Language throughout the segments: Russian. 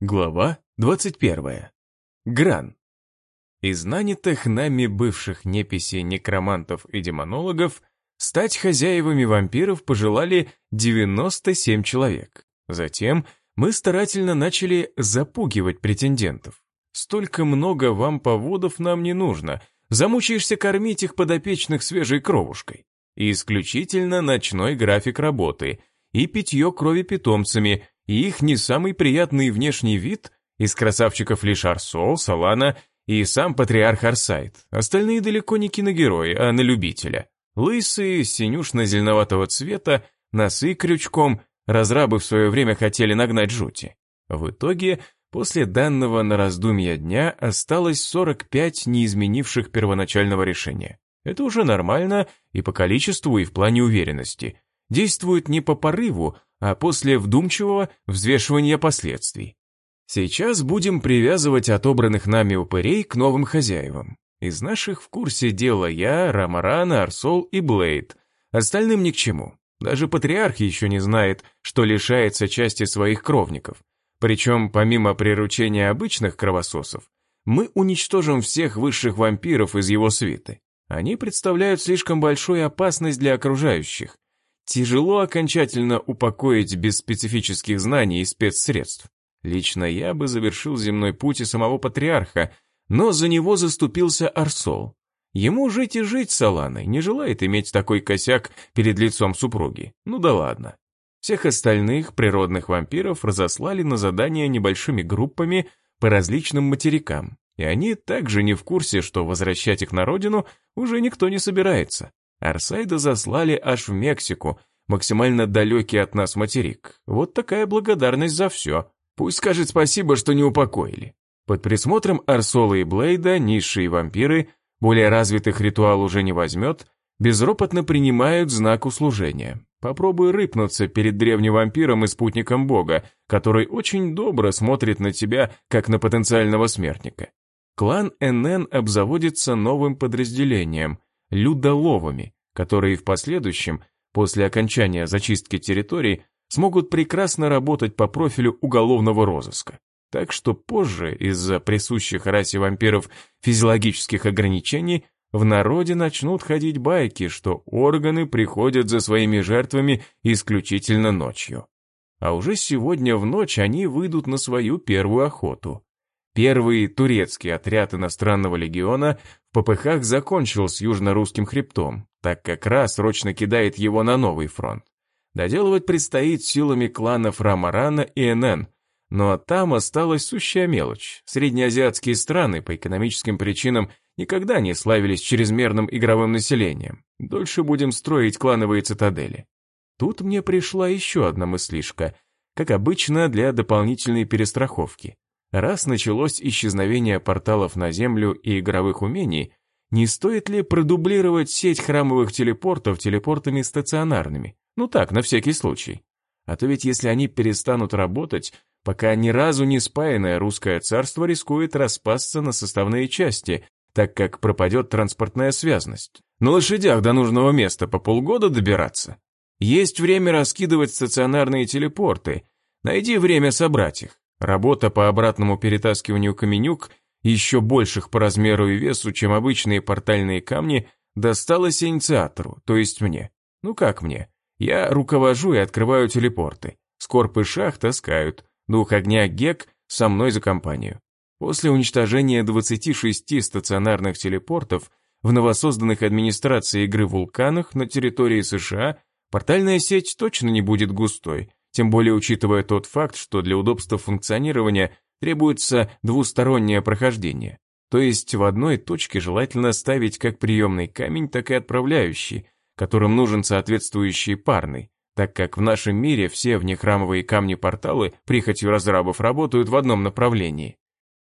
Глава 21. Гран. Из нанятых нами бывших неписей некромантов и демонологов стать хозяевами вампиров пожелали 97 человек. Затем мы старательно начали запугивать претендентов. Столько много вам поводов нам не нужно, замучаешься кормить их подопечных свежей кровушкой. И исключительно ночной график работы и питье крови питомцами – и их не самый приятный внешний вид, из красавчиков лишь Арсол, Салана и сам патриарх Арсайт. Остальные далеко не киногерои, а на любителя. Лысые, синюшно-зеленоватого цвета, носы крючком, разрабы в свое время хотели нагнать жути. В итоге, после данного на раздумья дня осталось 45 неизменивших первоначального решения. Это уже нормально и по количеству, и в плане уверенности. Действует не по порыву, а после вдумчивого взвешивания последствий. Сейчас будем привязывать отобранных нами упырей к новым хозяевам. Из наших в курсе дела я, Рамарана, Арсол и Блейд. Остальным ни к чему. Даже патриарх еще не знает, что лишается части своих кровников. Причем, помимо приручения обычных кровососов, мы уничтожим всех высших вампиров из его свиты. Они представляют слишком большую опасность для окружающих, Тяжело окончательно упокоить без специфических знаний и спецсредств. Лично я бы завершил земной путь и самого патриарха, но за него заступился Арсол. Ему жить и жить с Аланой, не желает иметь такой косяк перед лицом супруги. Ну да ладно. Всех остальных природных вампиров разослали на задания небольшими группами по различным материкам, и они также не в курсе, что возвращать их на родину уже никто не собирается. Арсайда заслали аж в Мексику, максимально далекий от нас материк. Вот такая благодарность за все. Пусть скажет спасибо, что не упокоили. Под присмотром Арсола и Блейда низшие вампиры, более развитых ритуал уже не возьмет, безропотно принимают знак услужения. Попробуй рыпнуться перед древним вампиром и спутником бога, который очень добро смотрит на тебя, как на потенциального смертника. Клан НН обзаводится новым подразделением – людоловами, которые в последующем, после окончания зачистки территорий, смогут прекрасно работать по профилю уголовного розыска. Так что позже, из-за присущих расе вампиров физиологических ограничений, в народе начнут ходить байки, что органы приходят за своими жертвами исключительно ночью. А уже сегодня в ночь они выйдут на свою первую охоту. Первый турецкий отряд иностранного легиона в ППХ закончил с южно-русским хребтом, так как раз срочно кидает его на новый фронт. Доделывать предстоит силами кланов Рамарана и НН, но там осталась сущая мелочь. Среднеазиатские страны по экономическим причинам никогда не славились чрезмерным игровым населением. Дольше будем строить клановые цитадели. Тут мне пришла еще одна мыслишка, как обычно для дополнительной перестраховки. Раз началось исчезновение порталов на Землю и игровых умений, не стоит ли продублировать сеть храмовых телепортов телепортами стационарными? Ну так, на всякий случай. А то ведь если они перестанут работать, пока ни разу не спаянное русское царство рискует распасться на составные части, так как пропадет транспортная связность. На лошадях до нужного места по полгода добираться. Есть время раскидывать стационарные телепорты. Найди время собрать их. Работа по обратному перетаскиванию каменюк, еще больших по размеру и весу, чем обычные портальные камни, досталась инициатору, то есть мне. Ну как мне? Я руковожу и открываю телепорты. Скорб и Шах таскают. Дух огня Гек со мной за компанию. После уничтожения 26 стационарных телепортов в новосозданных администрацией игры вулканах на территории США портальная сеть точно не будет густой, тем более учитывая тот факт, что для удобства функционирования требуется двустороннее прохождение. То есть в одной точке желательно ставить как приемный камень, так и отправляющий, которым нужен соответствующий парный, так как в нашем мире все внехрамовые камни-порталы прихотью разрабов работают в одном направлении.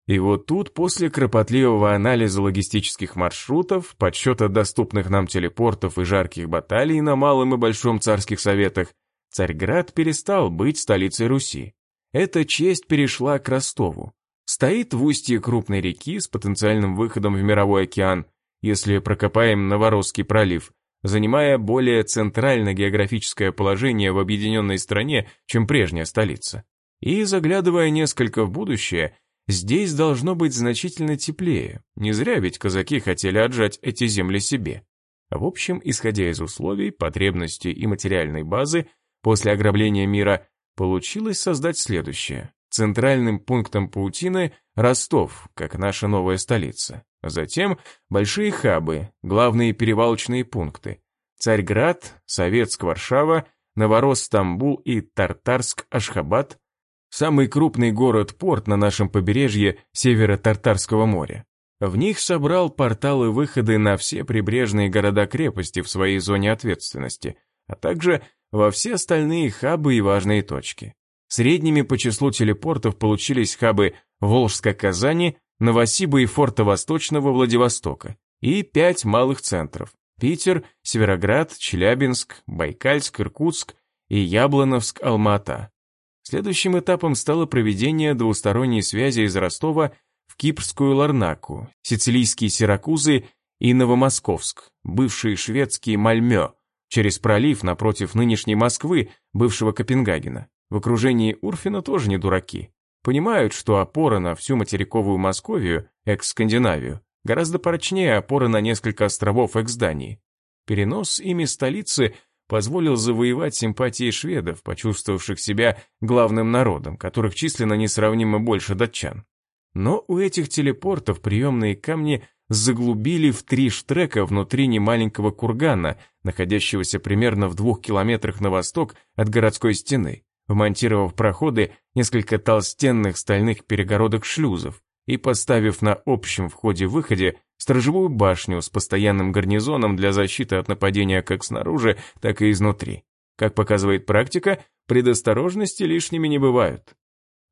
И вот тут, после кропотливого анализа логистических маршрутов, подсчета доступных нам телепортов и жарких баталий на Малом и Большом Царских Советах, Царьград перестал быть столицей Руси. Эта честь перешла к Ростову. Стоит в устье крупной реки с потенциальным выходом в мировой океан, если прокопаем Новоросский пролив, занимая более центральное географическое положение в объединенной стране, чем прежняя столица. И, заглядывая несколько в будущее, здесь должно быть значительно теплее. Не зря ведь казаки хотели отжать эти земли себе. В общем, исходя из условий, потребностей и материальной базы, после ограбления мира получилось создать следующее. Центральным пунктом паутины – Ростов, как наша новая столица. Затем большие хабы, главные перевалочные пункты. Царьград, Советск-Варшава, Новорост-Стамбул и Тартарск-Ашхабад, самый крупный город-порт на нашем побережье Северо-Тартарского моря. В них собрал порталы-выходы на все прибрежные города-крепости в своей зоне ответственности, а также во все остальные хабы и важные точки. Средними по числу телепортов получились хабы Волжска-Казани, Новосиба и форта Восточного Владивостока и пять малых центров – Питер, Североград, Челябинск, Байкальск, Иркутск и Яблоновск-Алмата. Следующим этапом стало проведение двусторонней связи из Ростова в Кипрскую Ларнаку, сицилийские Сиракузы и Новомосковск, бывший шведский Мальмё, через пролив напротив нынешней Москвы, бывшего Копенгагена. В окружении Урфина тоже не дураки. Понимают, что опора на всю материковую Московию, экс-Скандинавию, гораздо прочнее опоры на несколько островов экс-Дании. Перенос ими столицы позволил завоевать симпатии шведов, почувствовавших себя главным народом, которых численно несравнимо больше датчан. Но у этих телепортов приемные камни заглубили в три штрека внутри немаленького кургана, находящегося примерно в двух километрах на восток от городской стены, вмонтировав проходы несколько толстенных стальных перегородок шлюзов и поставив на общем входе-выходе сторожевую башню с постоянным гарнизоном для защиты от нападения как снаружи, так и изнутри. Как показывает практика, предосторожности лишними не бывают.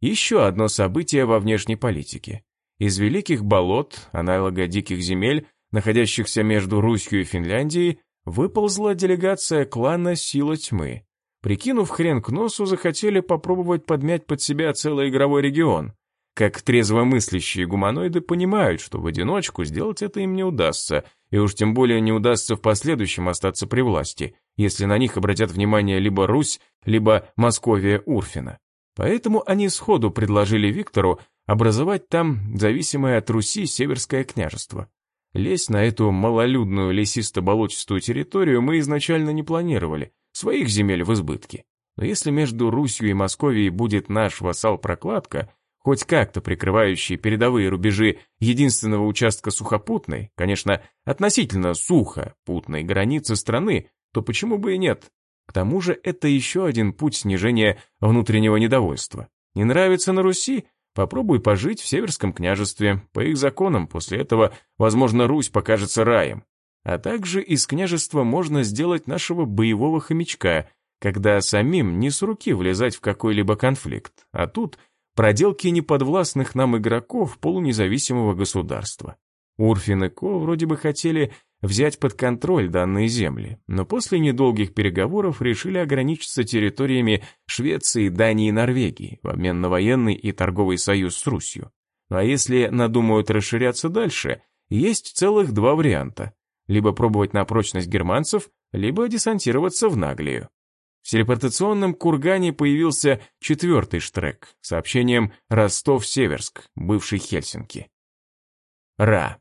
Еще одно событие во внешней политике. Из великих болот, аналога диких земель, находящихся между Русью и Финляндией, выползла делегация клана Сила Тьмы. Прикинув хрен к носу, захотели попробовать подмять под себя целый игровой регион. Как трезвомыслящие гуманоиды понимают, что в одиночку сделать это им не удастся, и уж тем более не удастся в последующем остаться при власти, если на них обратят внимание либо Русь, либо Московия Урфина. Поэтому они сходу предложили Виктору образовать там зависимое от Руси Северское княжество. Лезть на эту малолюдную лесисто-болотистую территорию мы изначально не планировали, своих земель в избытке. Но если между Русью и Московией будет наш вассал-прокладка, хоть как-то прикрывающий передовые рубежи единственного участка сухопутной, конечно, относительно сухопутной границы страны, то почему бы и нет? К тому же это еще один путь снижения внутреннего недовольства. Не нравится на Руси? Попробуй пожить в Северском княжестве. По их законам после этого, возможно, Русь покажется раем. А также из княжества можно сделать нашего боевого хомячка, когда самим не с руки влезать в какой-либо конфликт. А тут проделки неподвластных нам игроков полунезависимого государства. Урфин и Ко вроде бы хотели взять под контроль данные земли, но после недолгих переговоров решили ограничиться территориями Швеции, Дании и Норвегии в обмен на военный и торговый союз с Русью. Ну а если надумают расширяться дальше, есть целых два варианта. Либо пробовать на прочность германцев, либо десантироваться в Наглию. В телепортационном кургане появился четвертый штрек сообщением «Ростов-Северск», бывший Хельсинки. Ра.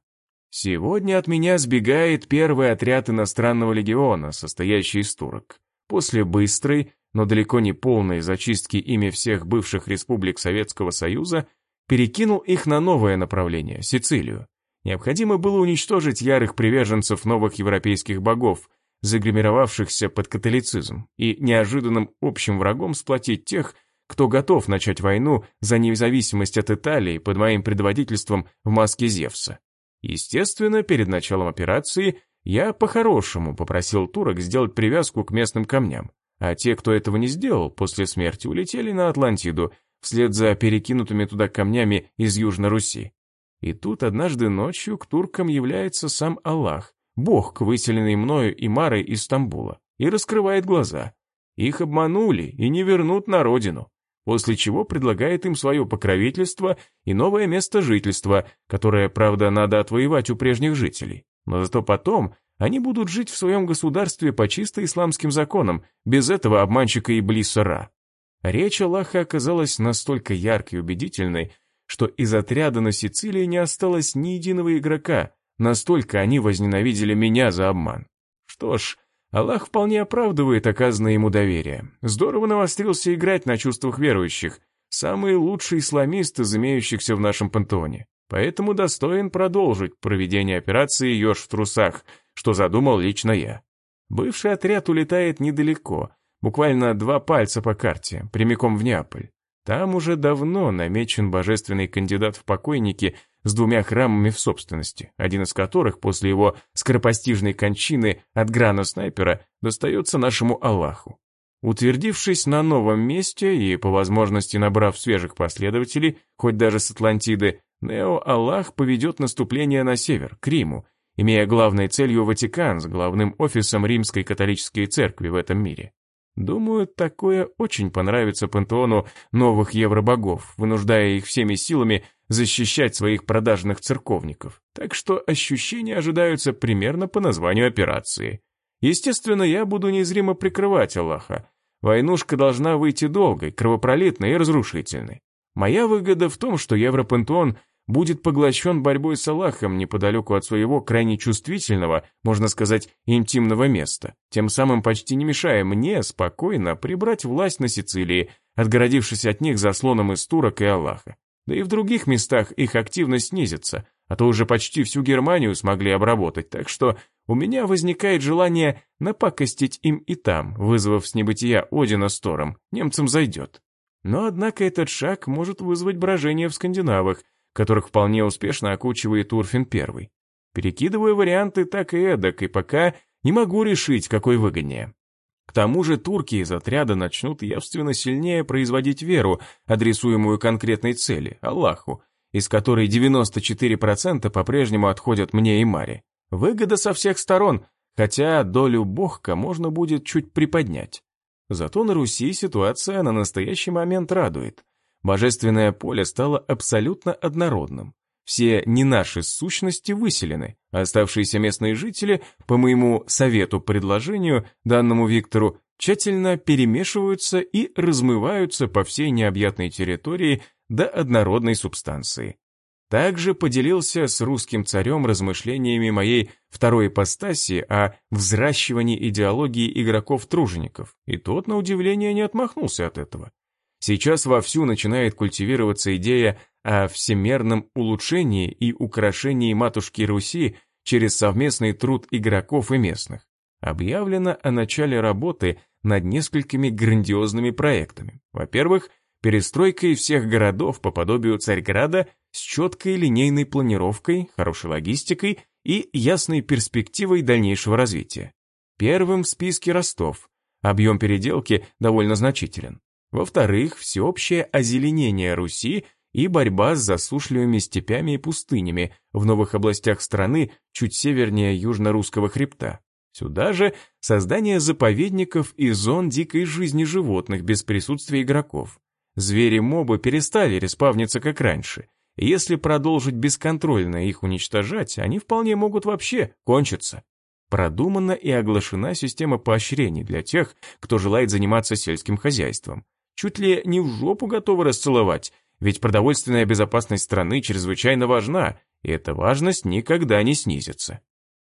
Сегодня от меня сбегает первый отряд иностранного легиона, состоящий из турок. После быстрой, но далеко не полной зачистки ими всех бывших республик Советского Союза, перекинул их на новое направление – Сицилию. Необходимо было уничтожить ярых приверженцев новых европейских богов, загримировавшихся под католицизм, и неожиданным общим врагом сплотить тех, кто готов начать войну за независимость от Италии под моим предводительством в маске Зевса. Естественно, перед началом операции я по-хорошему попросил турок сделать привязку к местным камням, а те, кто этого не сделал, после смерти улетели на Атлантиду, вслед за перекинутыми туда камнями из Южной Руси. И тут однажды ночью к туркам является сам Аллах, бог, выселенный мною и Марой из Стамбула, и раскрывает глаза. Их обманули и не вернут на родину после чего предлагает им свое покровительство и новое место жительства, которое, правда, надо отвоевать у прежних жителей. Но зато потом они будут жить в своем государстве по чисто исламским законам, без этого обманщика и Ра. Речь Аллаха оказалась настолько яркой и убедительной, что из отряда на Сицилии не осталось ни единого игрока, настолько они возненавидели меня за обман. Что ж, Аллах вполне оправдывает оказанное ему доверие. Здорово навострился играть на чувствах верующих, самый лучший исламист из имеющихся в нашем пантеоне. Поэтому достоин продолжить проведение операции «Еж в трусах», что задумал лично я. Бывший отряд улетает недалеко, буквально два пальца по карте, прямиком в Неаполь. Там уже давно намечен божественный кандидат в покойники с двумя храмами в собственности, один из которых после его скоропостижной кончины от грана снайпера достается нашему Аллаху. Утвердившись на новом месте и, по возможности, набрав свежих последователей, хоть даже с Атлантиды, Нео Аллах поведет наступление на север, к Риму, имея главной целью Ватикан с главным офисом Римской католической церкви в этом мире. Думаю, такое очень понравится пантеону новых евробогов, вынуждая их всеми силами защищать своих продажных церковников. Так что ощущения ожидаются примерно по названию операции. Естественно, я буду незримо прикрывать Аллаха. Войнушка должна выйти долгой, кровопролитной и разрушительной. Моя выгода в том, что Европантеон будет поглощен борьбой с Аллахом неподалеку от своего крайне чувствительного, можно сказать, интимного места, тем самым почти не мешая мне спокойно прибрать власть на Сицилии, отгородившись от них заслоном из турок и Аллаха. Да и в других местах их активность снизится, а то уже почти всю Германию смогли обработать, так что у меня возникает желание напакостить им и там, вызвав с небытия Одина с Тором, немцам зайдет. Но однако этот шаг может вызвать брожение в скандинавах, которых вполне успешно окучивает Урфин первый. Перекидываю варианты так и эдак, и пока не могу решить, какой выгоднее. К тому же турки из отряда начнут явственно сильнее производить веру, адресуемую конкретной цели, Аллаху, из которой 94% по-прежнему отходят мне и Маре. Выгода со всех сторон, хотя долю богка можно будет чуть приподнять. Зато на Руси ситуация на настоящий момент радует. Божественное поле стало абсолютно однородным. Все не наши сущности выселены, а оставшиеся местные жители, по моему совету-предложению, данному Виктору, тщательно перемешиваются и размываются по всей необъятной территории до однородной субстанции. Также поделился с русским царем размышлениями моей второй ипостаси о взращивании идеологии игроков-тружеников, и тот, на удивление, не отмахнулся от этого. Сейчас вовсю начинает культивироваться идея о всемерном улучшении и украшении матушки Руси через совместный труд игроков и местных. Объявлено о начале работы над несколькими грандиозными проектами. Во-первых, перестройкой всех городов по подобию Царьграда с четкой линейной планировкой, хорошей логистикой и ясной перспективой дальнейшего развития. Первым в списке Ростов. Объем переделки довольно значителен. Во-вторых, всеобщее озеленение Руси и борьба с засушливыми степями и пустынями в новых областях страны чуть севернее южно-русского хребта. Сюда же создание заповедников и зон дикой жизни животных без присутствия игроков. Звери-мобы перестали респавниться как раньше. Если продолжить бесконтрольно их уничтожать, они вполне могут вообще кончиться. Продумана и оглашена система поощрений для тех, кто желает заниматься сельским хозяйством чуть ли не в жопу готовы расцеловать, ведь продовольственная безопасность страны чрезвычайно важна, и эта важность никогда не снизится.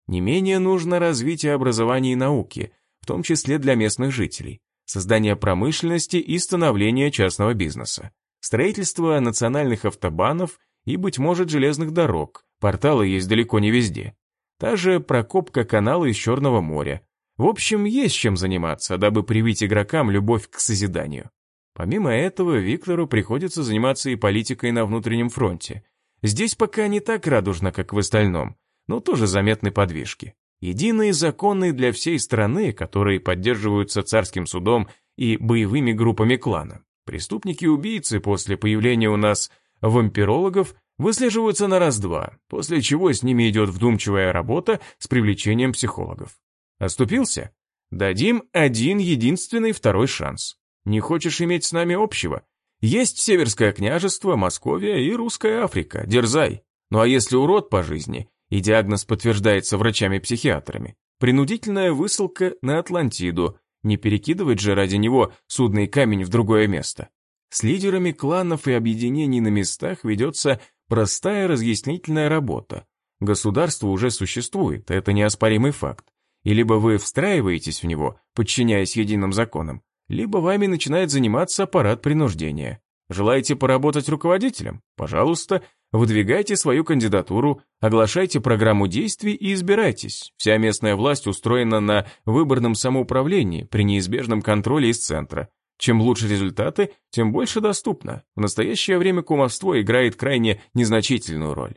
Не менее нужно развитие образования и науки, в том числе для местных жителей, создание промышленности и становление частного бизнеса, строительство национальных автобанов и, быть может, железных дорог, порталы есть далеко не везде. Та же прокопка канала из Черного моря. В общем, есть чем заниматься, дабы привить игрокам любовь к созиданию. Помимо этого, Виктору приходится заниматься и политикой на внутреннем фронте. Здесь пока не так радужно, как в остальном, но тоже заметны подвижки. Единые законы для всей страны, которые поддерживаются царским судом и боевыми группами клана. Преступники и убийцы после появления у нас вампирологов выслеживаются на раз-два, после чего с ними идет вдумчивая работа с привлечением психологов. Оступился? Дадим один единственный второй шанс. Не хочешь иметь с нами общего? Есть Северское княжество, Московия и Русская Африка, дерзай. Ну а если урод по жизни, и диагноз подтверждается врачами-психиатрами, принудительная высылка на Атлантиду Не перекидывать же ради него судный камень в другое место. С лидерами кланов и объединений на местах ведется простая разъяснительная работа. Государство уже существует, это неоспоримый факт. И либо вы встраиваетесь в него, подчиняясь единым законам, либо вами начинает заниматься аппарат принуждения. Желаете поработать руководителем? Пожалуйста, выдвигайте свою кандидатуру, оглашайте программу действий и избирайтесь. Вся местная власть устроена на выборном самоуправлении при неизбежном контроле из центра. Чем лучше результаты, тем больше доступно. В настоящее время кумовство играет крайне незначительную роль.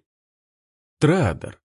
Традер.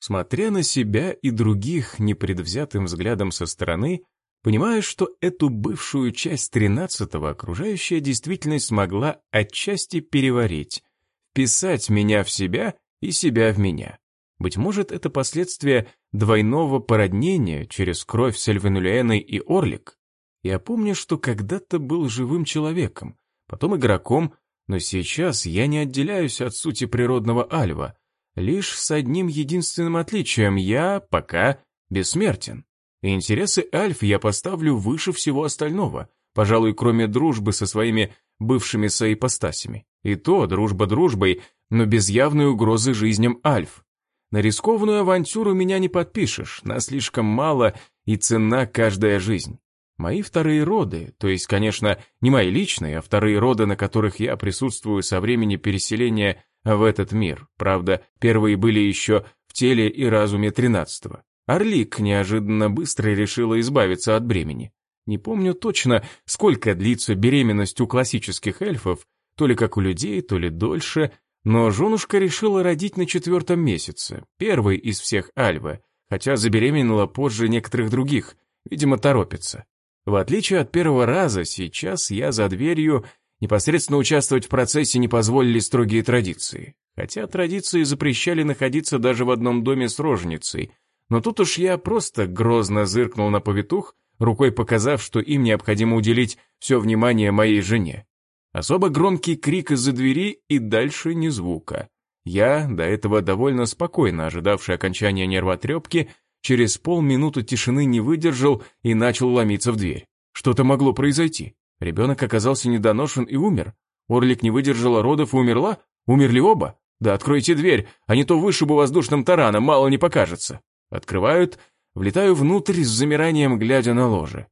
Смотря на себя и других непредвзятым взглядом со стороны, понимаешь, что эту бывшую часть тринадцатого окружающая действительность смогла отчасти переварить, писать меня в себя и себя в меня. Быть может, это последствия двойного породнения через кровь с Эльвенулиэной и Орлик? Я помню, что когда-то был живым человеком, потом игроком, но сейчас я не отделяюсь от сути природного альва, лишь с одним единственным отличием – я пока бессмертен. И интересы альф я поставлю выше всего остального, пожалуй, кроме дружбы со своими бывшими соипостасями. И то дружба дружбой, но без явной угрозы жизням альф. На рискованную авантюру меня не подпишешь, нас слишком мало и цена каждая жизнь. Мои вторые роды, то есть, конечно, не мои личные, а вторые роды, на которых я присутствую со времени переселения в этот мир. Правда, первые были еще в теле и разуме тринадцатого. Орлик неожиданно быстро решила избавиться от бремени. Не помню точно, сколько длится беременность у классических эльфов, то ли как у людей, то ли дольше, но женушка решила родить на четвертом месяце, первый из всех альвы, хотя забеременела позже некоторых других, видимо, торопится. В отличие от первого раза, сейчас я за дверью непосредственно участвовать в процессе не позволили строгие традиции. Хотя традиции запрещали находиться даже в одном доме с роженицей. Но тут уж я просто грозно зыркнул на повитух, рукой показав, что им необходимо уделить все внимание моей жене. Особо громкий крик из-за двери и дальше ни звука. Я, до этого довольно спокойно ожидавший окончания нервотрепки, через полминуты тишины не выдержал и начал ломиться в дверь. Что-то могло произойти. Ребенок оказался недоношен и умер. Орлик не выдержала родов и умерла? Умерли оба? Да откройте дверь, а не то вышибу воздушным тараном, мало не покажется. Открывают, влетаю внутрь с замиранием, глядя на ложе.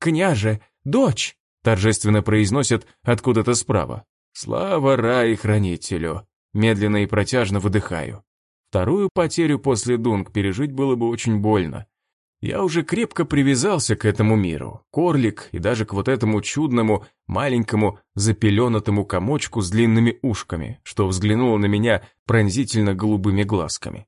«Княже, дочь!» торжественно произносят откуда-то справа. «Слава рай хранителю!» Медленно и протяжно выдыхаю. Вторую потерю после Дунг пережить было бы очень больно. Я уже крепко привязался к этому миру, корлик и даже к вот этому чудному, маленькому, запеленатому комочку с длинными ушками, что взглянуло на меня пронзительно голубыми глазками.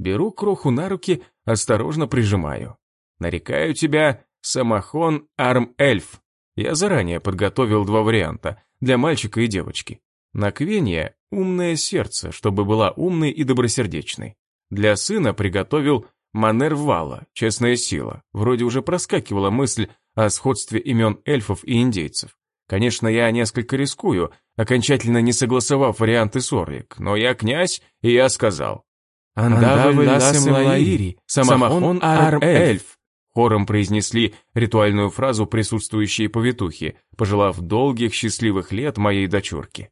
Беру кроху на руки, осторожно прижимаю. Нарекаю тебя Самохон Арм-Эльф. Я заранее подготовил два варианта, для мальчика и девочки. На Квенья умное сердце, чтобы была умной и добросердечной. Для сына приготовил Манер Вала, честная сила. Вроде уже проскакивала мысль о сходстве имен эльфов и индейцев. Конечно, я несколько рискую, окончательно не согласовав варианты с Орлик, но я князь, и я сказал. «Андавы ласем лаири, самахон ар эльф», хором произнесли ритуальную фразу присутствующие повитухи, пожелав долгих счастливых лет моей дочурке.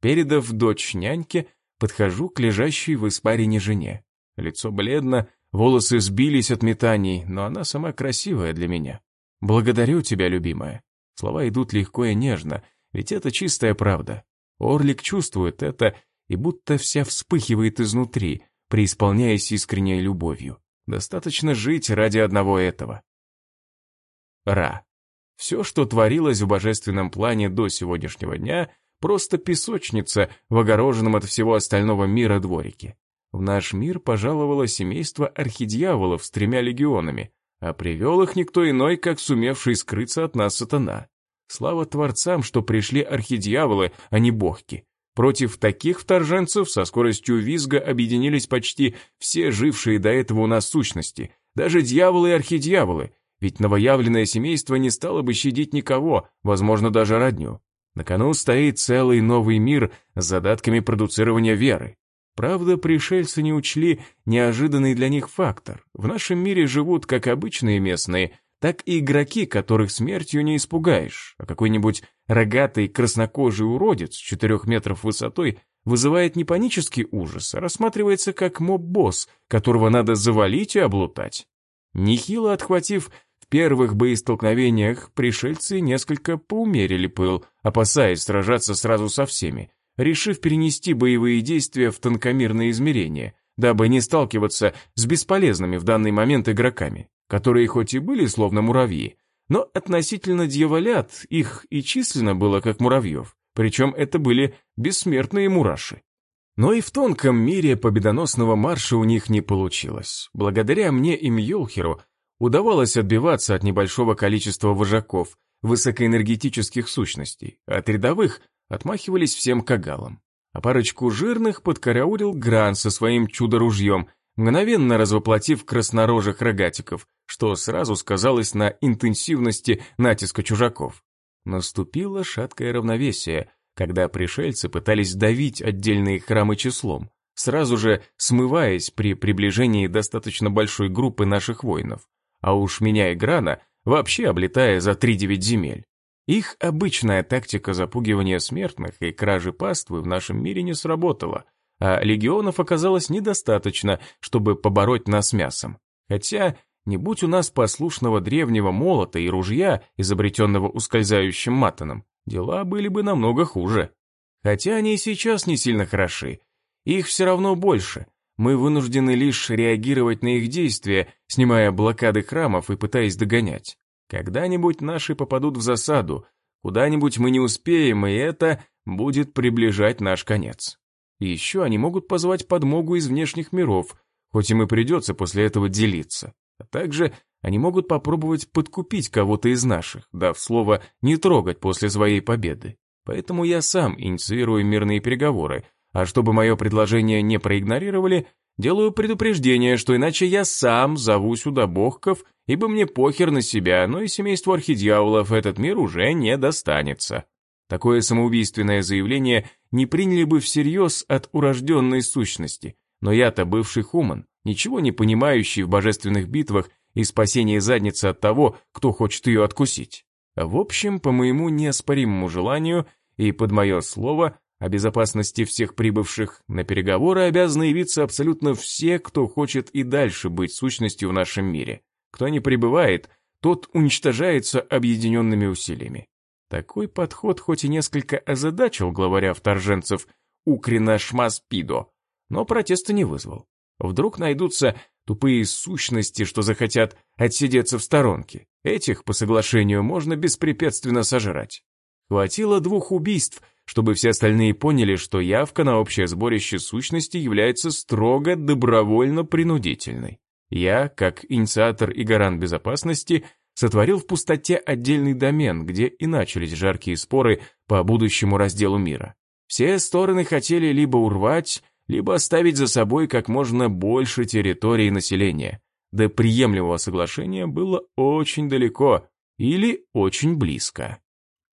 Передав дочь няньке, подхожу к лежащей в испарине жене. Лицо бледно, волосы сбились от метаний, но она сама красивая для меня. Благодарю тебя, любимая. Слова идут легко и нежно, ведь это чистая правда. Орлик чувствует это и будто вся вспыхивает изнутри, преисполняясь искренней любовью. Достаточно жить ради одного этого. Ра. Все, что творилось в божественном плане до сегодняшнего дня, Просто песочница в огороженном от всего остального мира дворике. В наш мир пожаловало семейство архидьяволов с тремя легионами, а привел их никто иной, как сумевший скрыться от нас сатана. Слава творцам, что пришли архидьяволы, а не богки. Против таких вторженцев со скоростью визга объединились почти все жившие до этого у нас сущности, даже дьяволы и архидьяволы, ведь новоявленное семейство не стало бы щадить никого, возможно, даже родню. На кону стоит целый новый мир с задатками продуцирования веры. Правда, пришельцы не учли неожиданный для них фактор. В нашем мире живут как обычные местные, так и игроки, которых смертью не испугаешь, а какой-нибудь рогатый краснокожий уродец четырех метров высотой вызывает не панический ужас, а рассматривается как моб-босс, которого надо завалить и облутать. Нехило отхватив в первых боестолкновениях, пришельцы несколько поумерили пыл, опасаясь сражаться сразу со всеми, решив перенести боевые действия в тонкомирные измерения, дабы не сталкиваться с бесполезными в данный момент игроками, которые хоть и были словно муравьи, но относительно дьяволят их и численно было как муравьев, причем это были бессмертные мураши. Но и в тонком мире победоносного марша у них не получилось. Благодаря мне и Мьолхеру удавалось отбиваться от небольшого количества вожаков, высокоэнергетических сущностей, от рядовых отмахивались всем кагалом. А парочку жирных подкараулил Гран со своим чудо-ружьем, мгновенно развоплотив краснорожих рогатиков, что сразу сказалось на интенсивности натиска чужаков. Наступило шаткое равновесие, когда пришельцы пытались давить отдельные храмы числом, сразу же смываясь при приближении достаточно большой группы наших воинов, а уж меня и Грана вообще облетая за три-девять земель. Их обычная тактика запугивания смертных и кражи паствы в нашем мире не сработала, а легионов оказалось недостаточно, чтобы побороть нас мясом. Хотя, не будь у нас послушного древнего молота и ружья, изобретенного ускользающим матаном, дела были бы намного хуже. Хотя они и сейчас не сильно хороши. Их все равно больше. Мы вынуждены лишь реагировать на их действия, снимая блокады храмов и пытаясь догонять. Когда-нибудь наши попадут в засаду, куда-нибудь мы не успеем, и это будет приближать наш конец. И еще они могут позвать подмогу из внешних миров, хоть им и придется после этого делиться. А также они могут попробовать подкупить кого-то из наших, дав слово не трогать после своей победы. Поэтому я сам инициирую мирные переговоры, а чтобы мое предложение не проигнорировали, делаю предупреждение, что иначе я сам зову сюда богков ибо мне похер на себя, но и семейству архидьяволов этот мир уже не достанется. Такое самоубийственное заявление не приняли бы всерьез от урожденной сущности, но я-то бывший хуман, ничего не понимающий в божественных битвах и спасении задницы от того, кто хочет ее откусить. В общем, по моему неоспоримому желанию и под мое слово о безопасности всех прибывших на переговоры обязаны явиться абсолютно все, кто хочет и дальше быть сущностью в нашем мире. Кто не прибывает, тот уничтожается объединенными усилиями. Такой подход хоть и несколько озадачил главаря вторженцев Укрина Шмаспидо, но протеста не вызвал. Вдруг найдутся тупые сущности, что захотят отсидеться в сторонке. Этих, по соглашению, можно беспрепятственно сожрать. Хватило двух убийств, чтобы все остальные поняли, что явка на общее сборище сущности является строго добровольно-принудительной. Я, как инициатор и гарант безопасности, сотворил в пустоте отдельный домен, где и начались жаркие споры по будущему разделу мира. Все стороны хотели либо урвать, либо оставить за собой как можно больше территории населения. До приемлемого соглашения было очень далеко или очень близко.